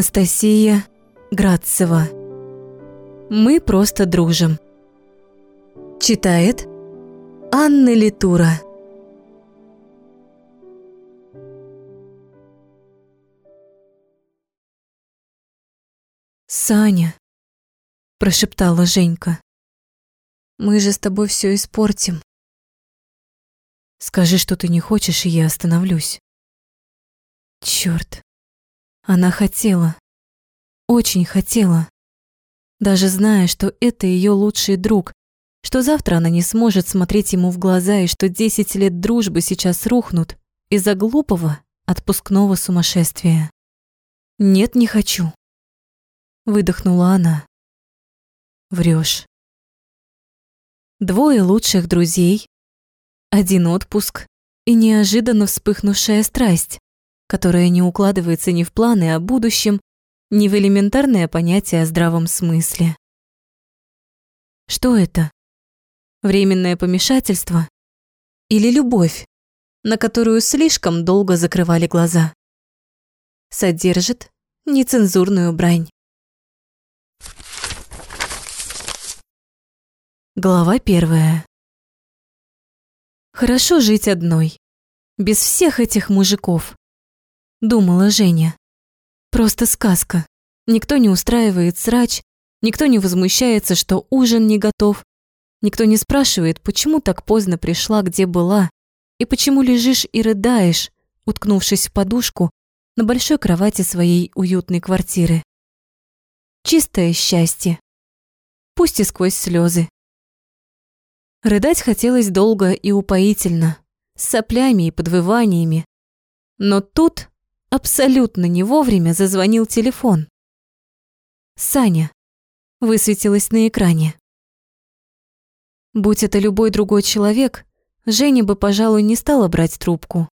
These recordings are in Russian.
Анастасия Градцева. Мы просто дружим. Читает Анна Литура. «Саня», – прошептала Женька, – «мы же с тобой все испортим». «Скажи, что ты не хочешь, и я остановлюсь». Черт, она хотела, очень хотела, даже зная, что это ее лучший друг, что завтра она не сможет смотреть ему в глаза и что 10 лет дружбы сейчас рухнут из-за глупого отпускного сумасшествия. «Нет, не хочу», — выдохнула она. Врешь. Двое лучших друзей, один отпуск и неожиданно вспыхнувшая страсть, которая не укладывается ни в планы о будущем, ни в элементарное понятие о здравом смысле. Что это? Временное помешательство? Или любовь, на которую слишком долго закрывали глаза? Содержит нецензурную брань. Глава первая. Хорошо жить одной, без всех этих мужиков, думала Женя. Просто сказка. Никто не устраивает срач, никто не возмущается, что ужин не готов, никто не спрашивает, почему так поздно пришла, где была, и почему лежишь и рыдаешь, уткнувшись в подушку на большой кровати своей уютной квартиры. Чистое счастье. Пусть и сквозь слезы. Рыдать хотелось долго и упоительно, с соплями и подвываниями. Но тут абсолютно не вовремя зазвонил телефон. Саня высветилась на экране. Будь это любой другой человек, Женя бы, пожалуй, не стала брать трубку.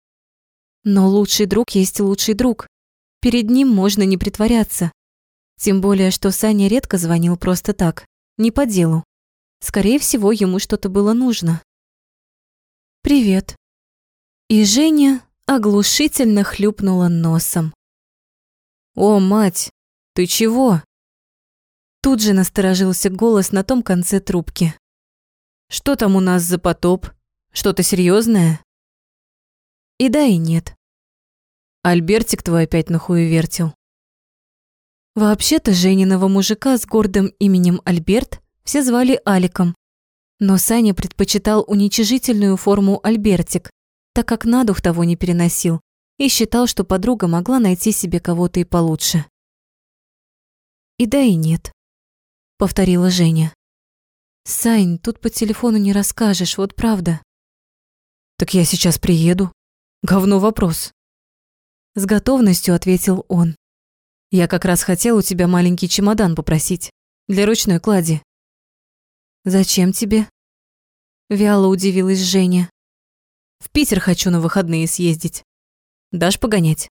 Но лучший друг есть лучший друг. Перед ним можно не притворяться. Тем более, что Саня редко звонил просто так, не по делу. Скорее всего, ему что-то было нужно. «Привет». И Женя оглушительно хлюпнула носом. «О, мать, ты чего?» Тут же насторожился голос на том конце трубки. «Что там у нас за потоп? Что-то серьезное? И да, и нет. Альбертик твой опять нахуй вертел. Вообще-то Жениного мужика с гордым именем Альберт все звали Аликом. Но Саня предпочитал уничижительную форму Альбертик, так как на дух того не переносил и считал, что подруга могла найти себе кого-то и получше. «И да, и нет», — повторила Женя. «Сань, тут по телефону не расскажешь, вот правда». «Так я сейчас приеду. Говно вопрос». С готовностью ответил он. «Я как раз хотел у тебя маленький чемодан попросить для ручной клади. «Зачем тебе?» Вяло удивилась Женя. «В Питер хочу на выходные съездить. Дашь погонять?»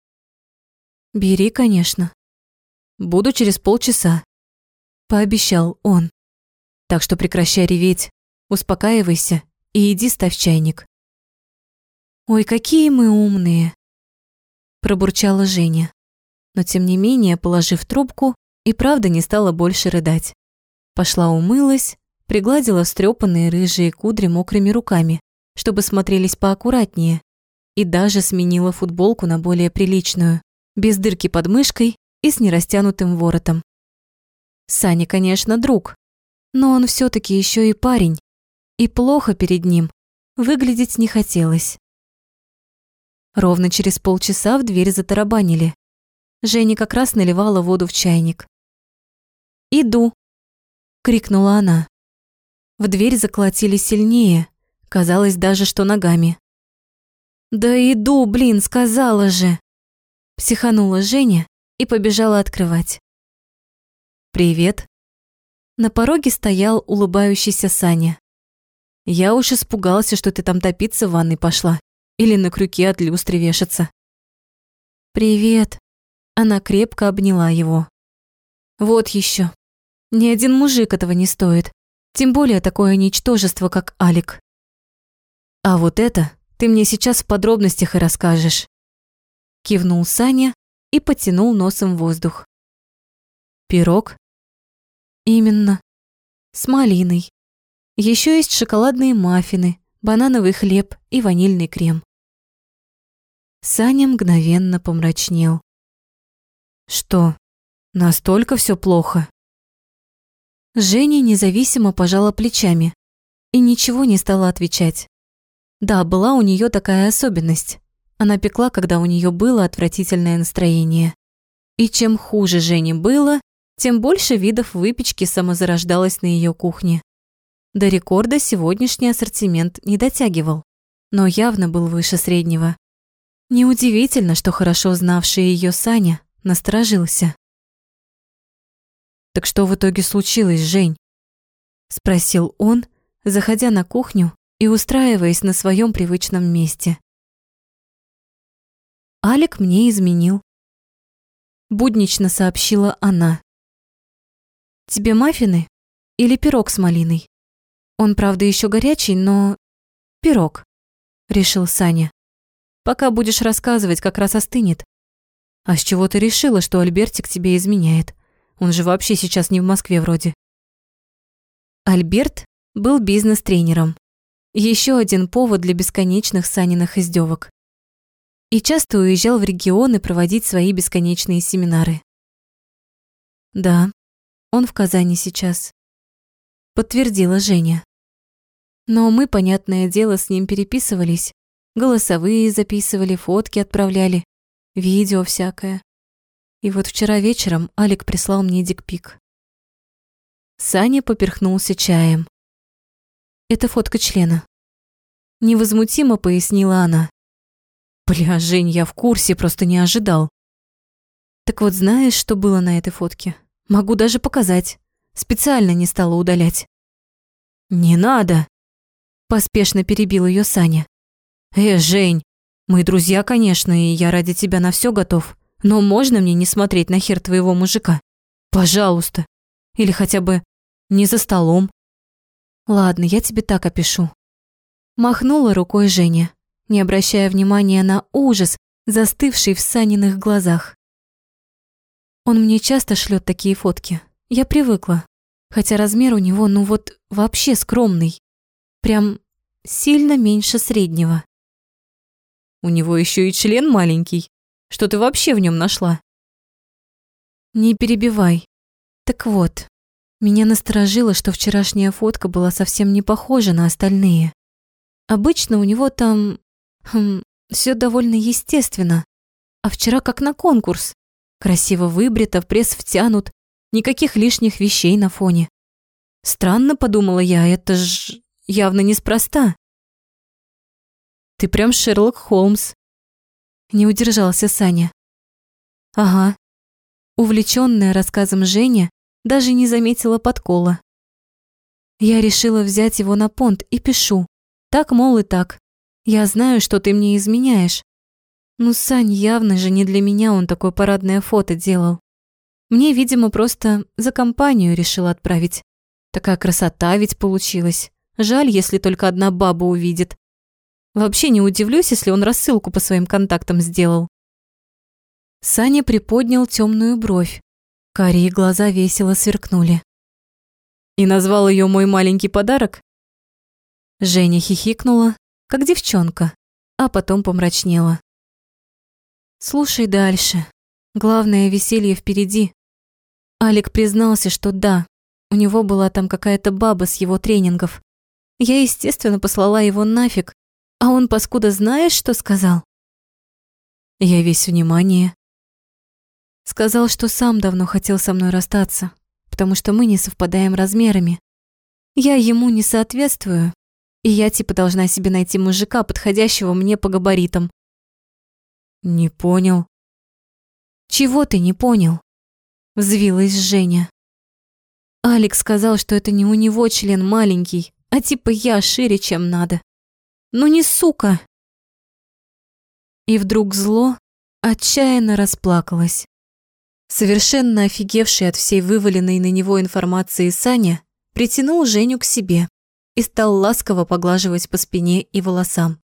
«Бери, конечно. Буду через полчаса», – пообещал он. «Так что прекращай реветь, успокаивайся и иди ставь чайник». «Ой, какие мы умные!» – пробурчала Женя. Но тем не менее, положив трубку, и правда не стала больше рыдать. Пошла умылась, пригладила встрепанные рыжие кудри мокрыми руками, чтобы смотрелись поаккуратнее, и даже сменила футболку на более приличную, без дырки под мышкой и с нерастянутым воротом. Саня, конечно, друг, но он все таки еще и парень, и плохо перед ним выглядеть не хотелось. Ровно через полчаса в дверь затарабанили. Женя как раз наливала воду в чайник. «Иду!» — крикнула она. В дверь заколотили сильнее, казалось даже, что ногами. «Да иду, блин, сказала же!» Психанула Женя и побежала открывать. «Привет!» На пороге стоял улыбающийся Саня. «Я уж испугался, что ты там топиться в ванной пошла или на крюке от люстры вешаться». «Привет!» Она крепко обняла его. «Вот еще. Ни один мужик этого не стоит. Тем более такое ничтожество, как Алик. А вот это ты мне сейчас в подробностях и расскажешь. Кивнул Саня и потянул носом воздух. Пирог? Именно. С малиной. Еще есть шоколадные маффины, банановый хлеб и ванильный крем. Саня мгновенно помрачнел. Что, настолько все плохо? Женя независимо пожала плечами и ничего не стала отвечать. Да, была у нее такая особенность. Она пекла, когда у нее было отвратительное настроение. И чем хуже Жене было, тем больше видов выпечки самозарождалось на ее кухне. До рекорда сегодняшний ассортимент не дотягивал, но явно был выше среднего. Неудивительно, что хорошо знавший ее Саня насторожился. «Так что в итоге случилось, Жень?» – спросил он, заходя на кухню и устраиваясь на своем привычном месте. Алик мне изменил. Буднично сообщила она. Тебе маффины или пирог с малиной? Он, правда, еще горячий, но... Пирог, решил Саня. Пока будешь рассказывать, как раз остынет. А с чего ты решила, что Альбертик тебе изменяет? Он же вообще сейчас не в Москве вроде. Альберт был бизнес-тренером. Еще один повод для бесконечных Саниных издевок. И часто уезжал в регионы проводить свои бесконечные семинары. Да, он в Казани сейчас. Подтвердила Женя. Но мы, понятное дело, с ним переписывались. Голосовые записывали, фотки отправляли, видео всякое. И вот вчера вечером Алик прислал мне дикпик. Саня поперхнулся чаем. Это фотка члена. Невозмутимо пояснила она. Бля, Жень, я в курсе, просто не ожидал. Так вот, знаешь, что было на этой фотке? Могу даже показать. Специально не стала удалять. Не надо. Поспешно перебил ее Саня. Э, Жень, мы друзья, конечно, и я ради тебя на все готов. Но можно мне не смотреть на хер твоего мужика? Пожалуйста. Или хотя бы не за столом. Ладно, я тебе так опишу. Махнула рукой Женя, не обращая внимания на ужас, застывший в Саниных глазах. Он мне часто шлет такие фотки. Я привыкла. Хотя размер у него, ну вот, вообще скромный. Прям сильно меньше среднего. У него еще и член маленький. Что ты вообще в нем нашла? Не перебивай. Так вот, меня насторожило, что вчерашняя фотка была совсем не похожа на остальные. Обычно у него там... Хм, все довольно естественно. А вчера как на конкурс. Красиво выбрито, пресс втянут, никаких лишних вещей на фоне. Странно, подумала я, это ж явно неспроста. Ты прям Шерлок Холмс. Не удержался Саня. Ага. Увлечённая рассказом Женя даже не заметила подкола. Я решила взять его на понт и пишу. Так, мол, и так. Я знаю, что ты мне изменяешь. Ну, Сань, явно же не для меня он такое парадное фото делал. Мне, видимо, просто за компанию решил отправить. Такая красота ведь получилась. Жаль, если только одна баба увидит. Вообще не удивлюсь, если он рассылку по своим контактам сделал. Саня приподнял темную бровь. Карие глаза весело сверкнули. И назвал ее мой маленький подарок? Женя хихикнула, как девчонка, а потом помрачнела. Слушай дальше. Главное веселье впереди. Алик признался, что да, у него была там какая-то баба с его тренингов. Я, естественно, послала его нафиг, а он, паскуда, знаешь, что сказал? Я весь внимание. Сказал, что сам давно хотел со мной расстаться, потому что мы не совпадаем размерами. Я ему не соответствую, и я типа должна себе найти мужика, подходящего мне по габаритам. Не понял. Чего ты не понял? Взвилась Женя. Алекс сказал, что это не у него член маленький, а типа я шире, чем надо. Ну не сука. И вдруг зло отчаянно расплакалось. Совершенно офигевший от всей вываленной на него информации Саня притянул Женю к себе и стал ласково поглаживать по спине и волосам.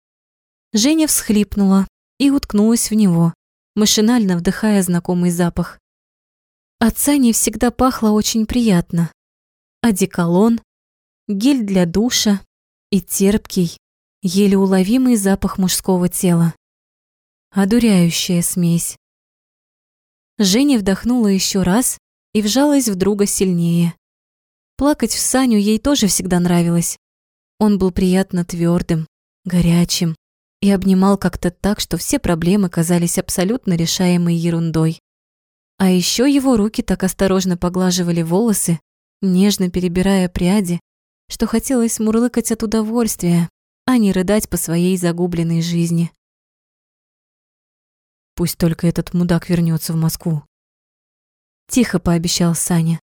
Женя всхлипнула, и уткнулась в него, машинально вдыхая знакомый запах. От Сани всегда пахло очень приятно. Одеколон, гель для душа и терпкий, еле уловимый запах мужского тела. Одуряющая смесь. Женя вдохнула еще раз и вжалась в друга сильнее. Плакать в Саню ей тоже всегда нравилось. Он был приятно твердым, горячим и обнимал как-то так, что все проблемы казались абсолютно решаемой ерундой. А еще его руки так осторожно поглаживали волосы, нежно перебирая пряди, что хотелось мурлыкать от удовольствия, а не рыдать по своей загубленной жизни. Пусть только этот мудак вернется в Москву. Тихо пообещал Саня,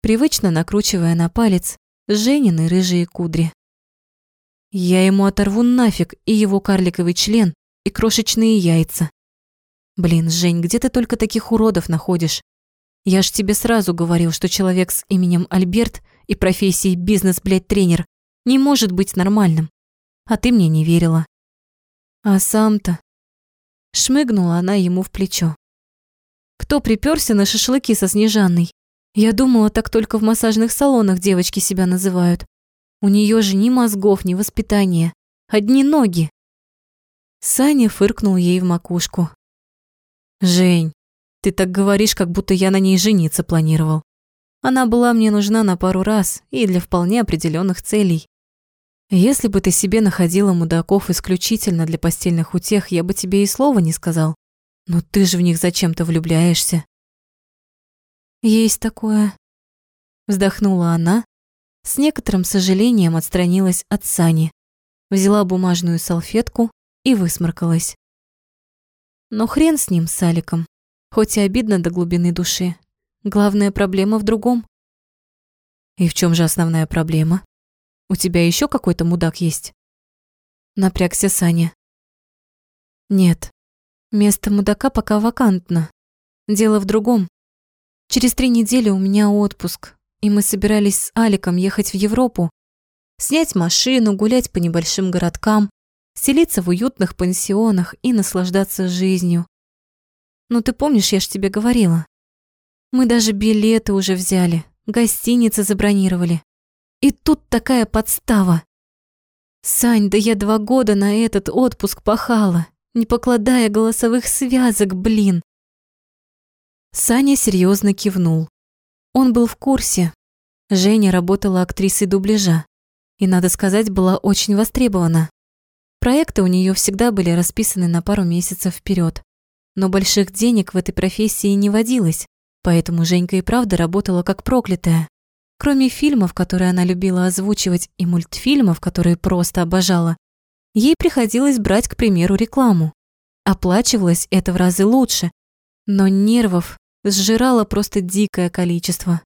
привычно накручивая на палец Женины рыжие кудри. Я ему оторву нафиг и его карликовый член, и крошечные яйца. Блин, Жень, где ты только таких уродов находишь? Я ж тебе сразу говорил, что человек с именем Альберт и профессией бизнес, блядь, тренер не может быть нормальным. А ты мне не верила. А сам-то... Шмыгнула она ему в плечо. Кто приперся на шашлыки со Снежанной? Я думала, так только в массажных салонах девочки себя называют. У нее же ни мозгов, ни воспитания. Одни ноги. Саня фыркнул ей в макушку. «Жень, ты так говоришь, как будто я на ней жениться планировал. Она была мне нужна на пару раз и для вполне определенных целей. Если бы ты себе находила мудаков исключительно для постельных утех, я бы тебе и слова не сказал. Но ты же в них зачем-то влюбляешься. Есть такое. Вздохнула она, с некоторым сожалением отстранилась от Сани, взяла бумажную салфетку и высморкалась. Но хрен с ним, с Аликом. Хоть и обидно до глубины души. Главная проблема в другом. И в чем же основная проблема? У тебя еще какой-то мудак есть? Напрягся Саня. Нет, место мудака пока вакантно. Дело в другом. Через три недели у меня отпуск, и мы собирались с Аликом ехать в Европу, снять машину, гулять по небольшим городкам, селиться в уютных пансионах и наслаждаться жизнью. Ну ты помнишь, я ж тебе говорила. Мы даже билеты уже взяли, гостиницы забронировали. И тут такая подстава. Сань, да я два года на этот отпуск пахала, не покладая голосовых связок, блин. Саня серьезно кивнул. Он был в курсе. Женя работала актрисой дубляжа и, надо сказать, была очень востребована. Проекты у нее всегда были расписаны на пару месяцев вперед. Но больших денег в этой профессии не водилось, поэтому Женька и правда работала как проклятая. Кроме фильмов, которые она любила озвучивать, и мультфильмов, которые просто обожала, ей приходилось брать, к примеру, рекламу. Оплачивалось это в разы лучше, но нервов сжирало просто дикое количество.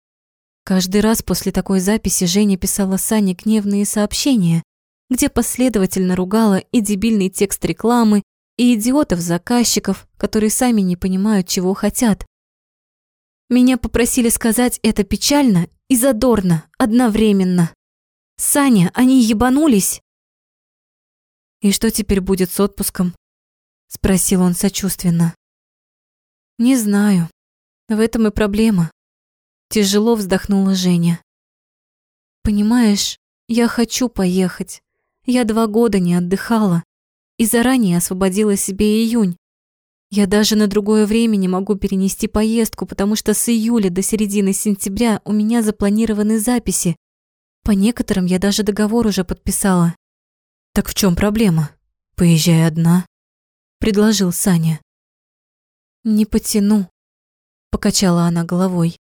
Каждый раз после такой записи Женя писала Сане гневные сообщения, где последовательно ругала и дебильный текст рекламы, и идиотов-заказчиков, которые сами не понимают, чего хотят. Меня попросили сказать это печально и задорно, одновременно. Саня, они ебанулись. «И что теперь будет с отпуском?» – спросил он сочувственно. «Не знаю. В этом и проблема». Тяжело вздохнула Женя. «Понимаешь, я хочу поехать. Я два года не отдыхала и заранее освободила себе июнь. Я даже на другое время не могу перенести поездку, потому что с июля до середины сентября у меня запланированы записи. По некоторым я даже договор уже подписала. Так в чем проблема? Поезжай одна, предложил Саня. Не потяну, покачала она головой.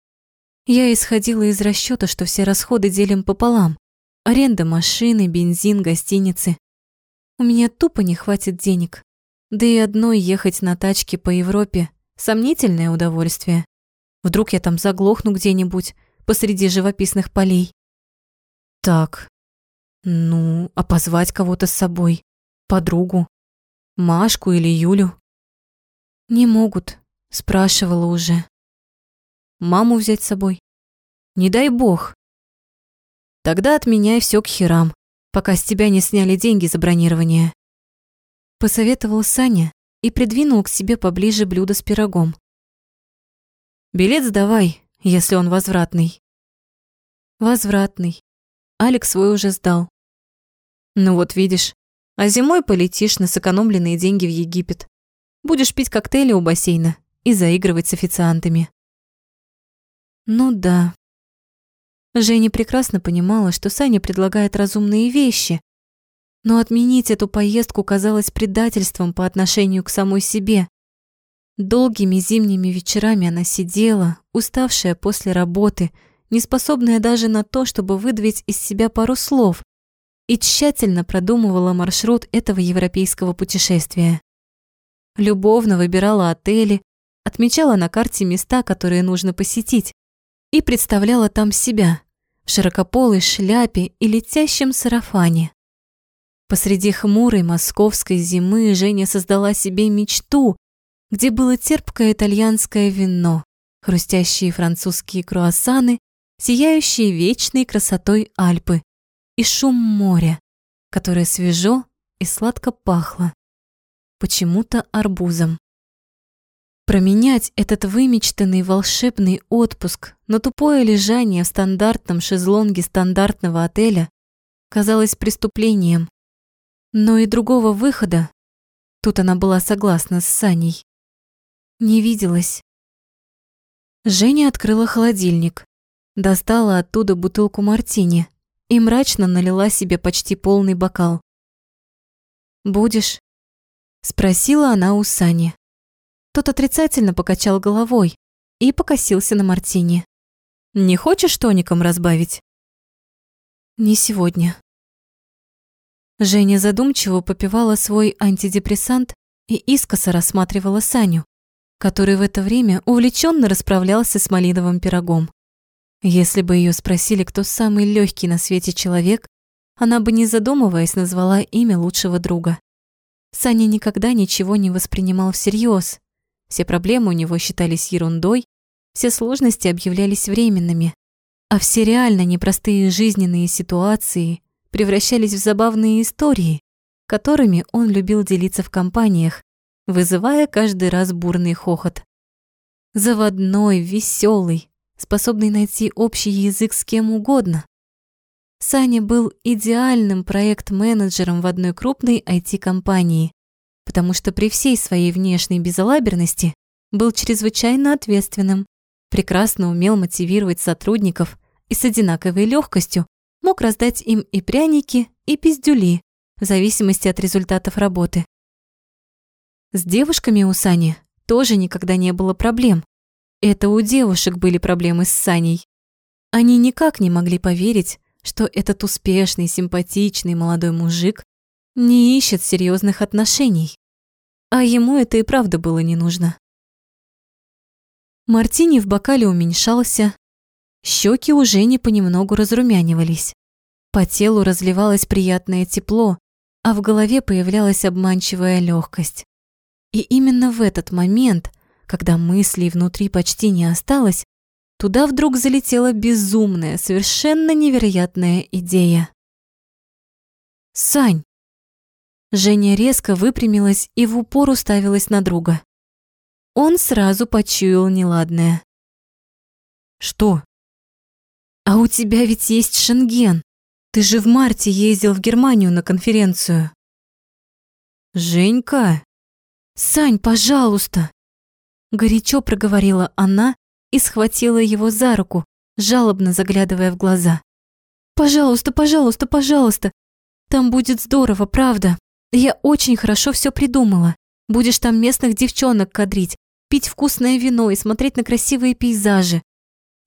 Я исходила из расчета, что все расходы делим пополам. Аренда машины, бензин, гостиницы. У меня тупо не хватит денег. Да и одной ехать на тачке по Европе – сомнительное удовольствие. Вдруг я там заглохну где-нибудь посреди живописных полей. Так, ну, а позвать кого-то с собой? Подругу? Машку или Юлю? Не могут, спрашивала уже. Маму взять с собой? Не дай бог. Тогда отменяй все к херам, пока с тебя не сняли деньги за бронирование. Посоветовал Саня и придвинул к себе поближе блюдо с пирогом. Билет сдавай, если он возвратный. Возвратный. Алекс свой уже сдал. Ну вот видишь, а зимой полетишь на сэкономленные деньги в Египет. Будешь пить коктейли у бассейна и заигрывать с официантами. Ну да. Женя прекрасно понимала, что Саня предлагает разумные вещи, но отменить эту поездку казалось предательством по отношению к самой себе. Долгими зимними вечерами она сидела, уставшая после работы, неспособная даже на то, чтобы выдавить из себя пару слов, и тщательно продумывала маршрут этого европейского путешествия. Любовно выбирала отели, отмечала на карте места, которые нужно посетить, и представляла там себя в широкополой шляпе и летящем сарафане. Посреди хмурой московской зимы Женя создала себе мечту, где было терпкое итальянское вино, хрустящие французские круассаны, сияющие вечной красотой Альпы и шум моря, которое свежо и сладко пахло. Почему-то арбузом. Променять этот вымечтанный волшебный отпуск на тупое лежание в стандартном шезлонге стандартного отеля казалось преступлением. Но и другого выхода, тут она была согласна с Саней, не виделось. Женя открыла холодильник, достала оттуда бутылку мартини и мрачно налила себе почти полный бокал. «Будешь?» – спросила она у Сани. Тот отрицательно покачал головой и покосился на Мартине. «Не хочешь тоником разбавить?» «Не сегодня». Женя задумчиво попивала свой антидепрессант и искоса рассматривала Саню, который в это время увлеченно расправлялся с малиновым пирогом. Если бы ее спросили, кто самый легкий на свете человек, она бы, не задумываясь, назвала имя лучшего друга. Саня никогда ничего не воспринимал всерьез, все проблемы у него считались ерундой, все сложности объявлялись временными, а все реально непростые жизненные ситуации превращались в забавные истории, которыми он любил делиться в компаниях, вызывая каждый раз бурный хохот. Заводной, веселый, способный найти общий язык с кем угодно. Саня был идеальным проект-менеджером в одной крупной IT-компании, потому что при всей своей внешней безалаберности был чрезвычайно ответственным, прекрасно умел мотивировать сотрудников и с одинаковой легкостью мог раздать им и пряники, и пиздюли, в зависимости от результатов работы. С девушками у Сани тоже никогда не было проблем. Это у девушек были проблемы с Саней. Они никак не могли поверить, что этот успешный, симпатичный молодой мужик не ищет серьезных отношений. А ему это и правда было не нужно. Мартини в бокале уменьшался, щеки уже не понемногу разрумянивались. По телу разливалось приятное тепло, а в голове появлялась обманчивая легкость. И именно в этот момент, когда мыслей внутри почти не осталось, туда вдруг залетела безумная, совершенно невероятная идея. «Сань, Женя резко выпрямилась и в упор уставилась на друга. Он сразу почуял неладное. «Что?» «А у тебя ведь есть шенген. Ты же в марте ездил в Германию на конференцию». «Женька?» «Сань, пожалуйста!» Горячо проговорила она и схватила его за руку, жалобно заглядывая в глаза. «Пожалуйста, пожалуйста, пожалуйста! Там будет здорово, правда!» Я очень хорошо все придумала. Будешь там местных девчонок кадрить, пить вкусное вино и смотреть на красивые пейзажи.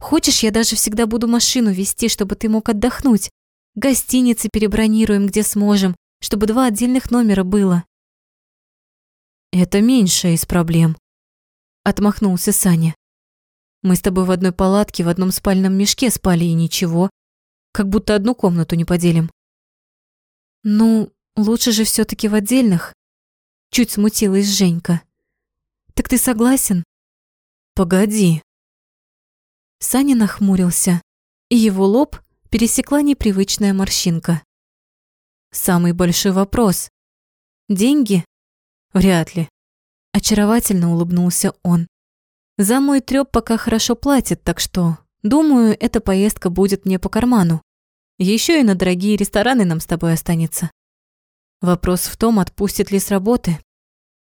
Хочешь, я даже всегда буду машину вести, чтобы ты мог отдохнуть. Гостиницы перебронируем, где сможем, чтобы два отдельных номера было. Это меньшая из проблем. Отмахнулся Саня. Мы с тобой в одной палатке, в одном спальном мешке спали и ничего. Как будто одну комнату не поделим. Ну, Лучше же все таки в отдельных. Чуть смутилась Женька. Так ты согласен? Погоди. Саня нахмурился, и его лоб пересекла непривычная морщинка. Самый большой вопрос. Деньги? Вряд ли. Очаровательно улыбнулся он. За мой трёп пока хорошо платят, так что, думаю, эта поездка будет мне по карману. Еще и на дорогие рестораны нам с тобой останется. Вопрос в том, отпустит ли с работы.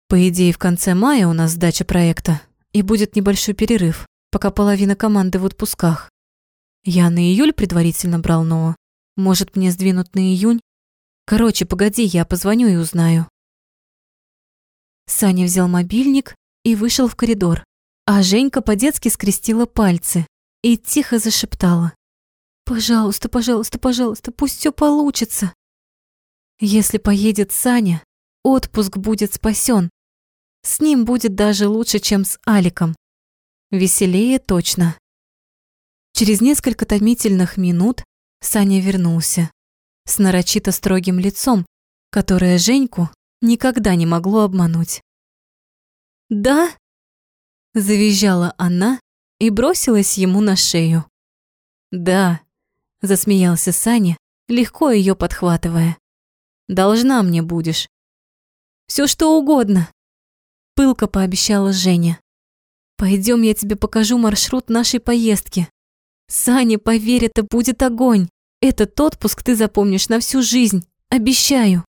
По идее, в конце мая у нас сдача проекта, и будет небольшой перерыв, пока половина команды в отпусках. Я на июль предварительно брал, но, может, мне сдвинут на июнь? Короче, погоди, я позвоню и узнаю. Саня взял мобильник и вышел в коридор, а Женька по-детски скрестила пальцы и тихо зашептала. «Пожалуйста, пожалуйста, пожалуйста, пусть все получится». Если поедет Саня, отпуск будет спасен. С ним будет даже лучше, чем с Аликом. Веселее точно. Через несколько томительных минут Саня вернулся с нарочито строгим лицом, которое Женьку никогда не могло обмануть. «Да?» – завизжала она и бросилась ему на шею. «Да», – засмеялся Саня, легко ее подхватывая. «Должна мне будешь». Все что угодно», – пылко пообещала Женя. Пойдем, я тебе покажу маршрут нашей поездки. Саня, поверь, это будет огонь. Этот отпуск ты запомнишь на всю жизнь, обещаю».